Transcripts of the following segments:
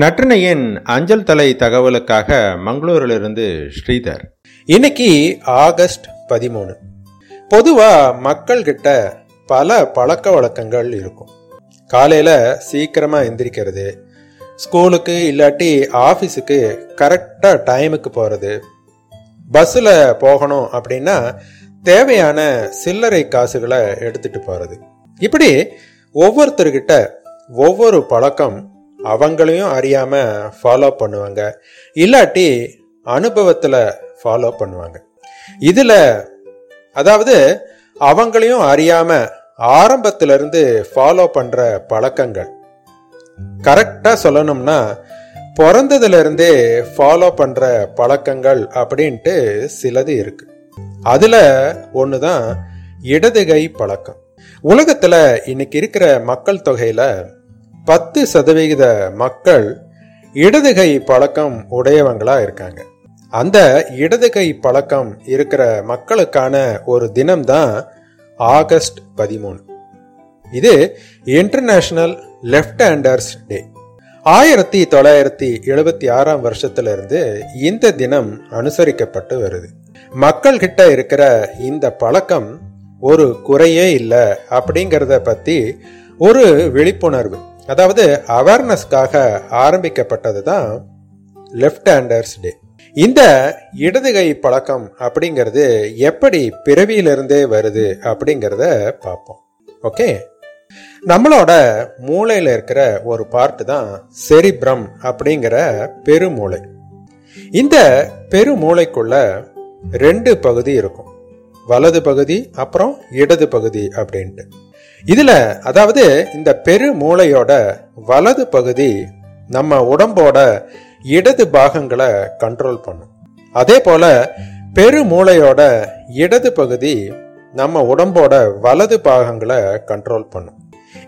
நற்றினையின் அஞ்சல் தலை தகவலுக்காக மங்களூரிலிருந்து ஸ்ரீதர். இன்னைக்கு ஆகஸ்ட் பதிமூணு. பொதுவா மக்கள் கிட்ட பல பழக்க வழக்கங்கள் இருக்கும். காலையில சீக்கிரமா எந்திரிக்கிறது ஸ்கூலுக்கு இல்லாட்டி ஆஃபீஸுக்கு கரெக்டாக டைமுக்கு போகிறது பஸ்ஸில் போகணும் அப்படின்னா தேவையான சில்லறை காசுகளை எடுத்துட்டு போகிறது இப்படி ஒவ்வொருத்தர்கிட்ட ஒவ்வொரு பழக்கம் அவங்களையும் அறியாம ஃபாலோ பண்ணுவாங்க. இல்லாட்டி அனுபவத்தில் ஃபாலோ பண்ணுவாங்க. இதில் அதாவது அவங்களையும் அறியாம ஆரம்பத்திலிருந்து ஃபாலோ பண்ணுற பழக்கங்கள். கரெக்டாக சொல்லணும்னா பிறந்ததுலேருந்தே ஃபாலோ பண்ணுற பழக்கங்கள் அப்படின்ட்டு சிலது இருக்கு. ஒன்று தான் இடதுகை பழக்கம். உலகத்தில் இன்னைக்கு இருக்கிற மக்கள் தொகையில் பத்து சதவிகித மக்கள் இடதுகை பழக்கம் உடையவங்களா இருக்காங்க. அந்த இடதுகை பழக்கம் இருக்கிற மக்களுக்கான ஒரு தினம்தான் ஆகஸ்ட் பதிமூணு. இது இன்டர்நேஷனல் லெஃப்ட் ஹேண்டர்ஸ் டே ஆயிரத்தி தொள்ளாயிரத்தி எழுபத்தி ஆறாம் வருஷத்துல இருந்து இந்த தினம் அனுசரிக்கப்பட்டு வருது. மக்கள் கிட்ட இருக்கிற இந்த பழக்கம் ஒரு குறையே இல்லை அப்படிங்கிறத பத்தி ஒரு விழிப்புணர்வு. அதாவது அவேர்னஸ்க்காக ஆரம்பிக்கப்பட்டது தான் லெஃப்ட் ஹேண்டர்ஸ் டே இந்த இடதுகை பழக்கம் அப்படிங்கிறது எப்படி பிறவியிலிருந்தே வருது அப்படிங்கிறத பார்ப்போம். ஓகே நம்மளோட மூளையில இருக்கிற ஒரு பார்ட்டு தான் செரிப்ரம் அப்படிங்கிற பெருமூளை. இந்த பெருமூளைக்குள்ள ரெண்டு பகுதி இருக்கும். வலது பகுதி அப்புறம் இடது பகுதி அப்படின்ட்டு. இதுல அதாவது இந்த பெரு மூளையோட வலது பகுதி நம்ம உடம்போட இடது பாகங்களை கண்ட்ரோல் பண்ணும். அதே போல பெரு மூளையோட இடது பகுதி நம்ம உடம்போட வலது பாகங்களை கண்ட்ரோல் பண்ணும்.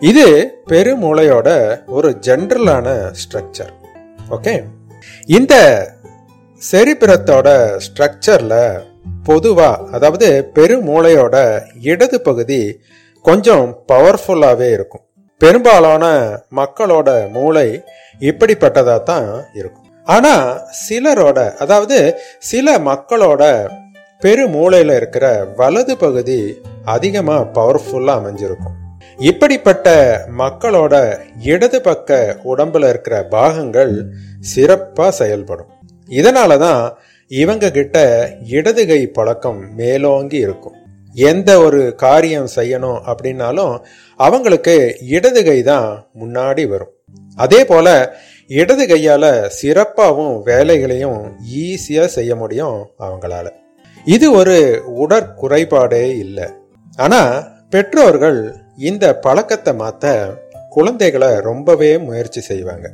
இது பெருமூளையோட ஒரு ஜென்ரலான ஸ்ட்ரக்சர் ஓகே இந்த செரிபிரத்தோட ஸ்ட்ரக்சர்ல பொதுவா அதாவது பெருமூளையோட இடது பகுதி கொஞ்சம் பவர்ஃபுல்லாகவே இருக்கும். பெரும்பாலான மக்களோட மூளை இப்படிப்பட்டதாக தான் இருக்கும். ஆனால் சிலரோட அதாவது சில மக்களோட பெருமூளையில இருக்கிற வலது பகுதி அதிகமாக பவர்ஃபுல்லாக அமைஞ்சிருக்கும். இப்படிப்பட்ட மக்களோட இடது பக்க உடம்புல இருக்கிற பாகங்கள் சிறப்பாக செயல்படும். இதனாலதான் இவங்க கிட்ட இடதுகை பழக்கம் மேலோங்கி இருக்கும். எந்த ஒரு காரியம் செய்யணும் அப்படின்னாலும் அவங்களுக்கு இடது கை தான் முன்னாடி வரும். அதே போல இடது கையால சிறப்பாகவும் வேலைகளையும் ஈஸியா செய்ய முடியும் அவங்களால. இது ஒரு உடற்குறைபாடே இல்லை. ஆனா பெற்றோர்கள் இந்த பழக்கத்தை மாத்த குழந்தைகளை ரொம்பவே முயற்சி செய்வாங்க.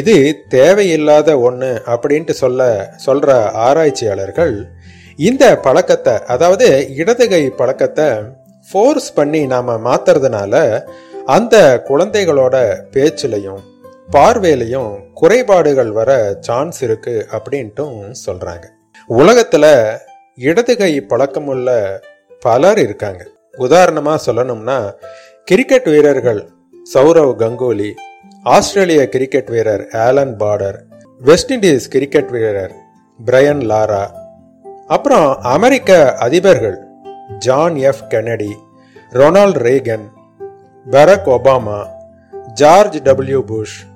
இது தேவையில்லாத ஒன்று அப்படின்ட்டு சொல்ல சொல்ற ஆராய்ச்சியாளர்கள் இந்த பழக்கத்தை அதாவது இடதுகை பழக்கத்தை ஃபோர்ஸ் பண்ணி நாம் மாத்துறதுனால அந்த குழந்தைகளோட பேச்சிலையும் பார்வையிலையும் குறைபாடுகள் வர சான்ஸ் இருக்கு அப்படின்ட்டும் சொல்றாங்க. உலகத்துல இடதுகை பழக்கமுள்ள பலர் இருக்காங்க. உதாரணமா சொல்லணும்னா கிரிக்கெட் வீரர்கள் சௌரவ் கங்குலி ஆஸ்திரேலிய கிரிக்கெட் வீரர் Allan Border West Indies cricket வீரர் பிரையன் லாரா அப்புறம் அமெரிக்க அதிபர்கள் John F Kennedy Ronald Reagan Barack Obama George W Bush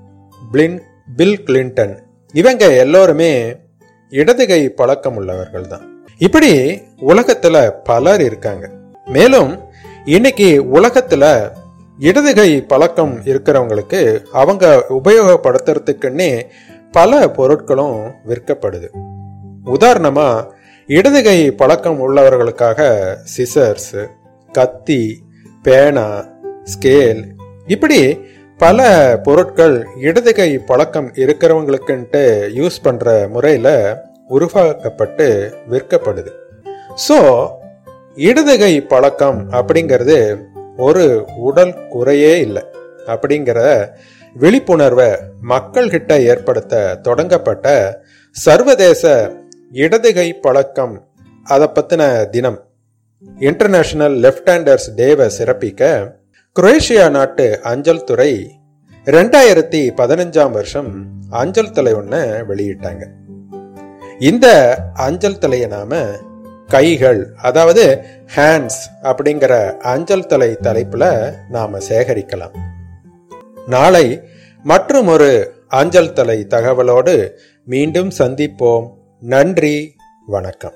பிளின் Bill Clinton இவங்க எல்லோருமே இடதுகை பழக்கம் உள்ளவர்கள் தான் இப்படி உலகத்துல பலர் இருக்காங்க. மேலும் இன்னைக்கு உலகத்துல இடதுகை பழக்கம் இருக்கிறவங்களுக்கு அவங்க உபயோகப்படுத்துறதுக்குன்னே பல பொருட்களும் விற்கப்படுது. உதாரணமாக இடது இடதுகை பழக்கம் உள்ளவர்களுக்காக சிசர்ஸ் கத்தி பேனா ஸ்கேல் இப்படி பல பொருட்கள் இடதுகை பழக்கம் இருக்கிறவங்களுக்குன்ட்டு யூஸ் பண்ற முறையில உருவாக்கப்பட்டு விற்கப்படுது. ஸோ இடதுகை பழக்கம் அப்படிங்கிறது ஒரு உடல் குறையே இல்லை. அப்படிங்கிற விழிப்புணர்வை மக்கள்கிட்ட ஏற்படுத்த தொடங்கப்பட்ட சர்வதேச இடதுகை பழக்கம் அதை பத்தின தினம். இன்டர்நேஷனல் லெஃப்ட் ஹேண்டர்ஸ் டேவை சிறப்பிக்க குரேஷியா நாட்டு அஞ்சல் துறை ரெண்டாயிரத்தி பதினஞ்சாம் வருஷம் அஞ்சல் தலை ஒன்று வெளியிட்டாங்க. இந்த அஞ்சல் தலையை நாம கைகள் அதாவது ஹேண்ட்ஸ் அப்படிங்கிற அஞ்சல் தலை தலைப்புல நாம சேகரிக்கலாம். நாளை மற்றும் ஒரு அஞ்சல் தலை தகவலோடு மீண்டும் சந்திப்போம். நன்றி வணக்கம்.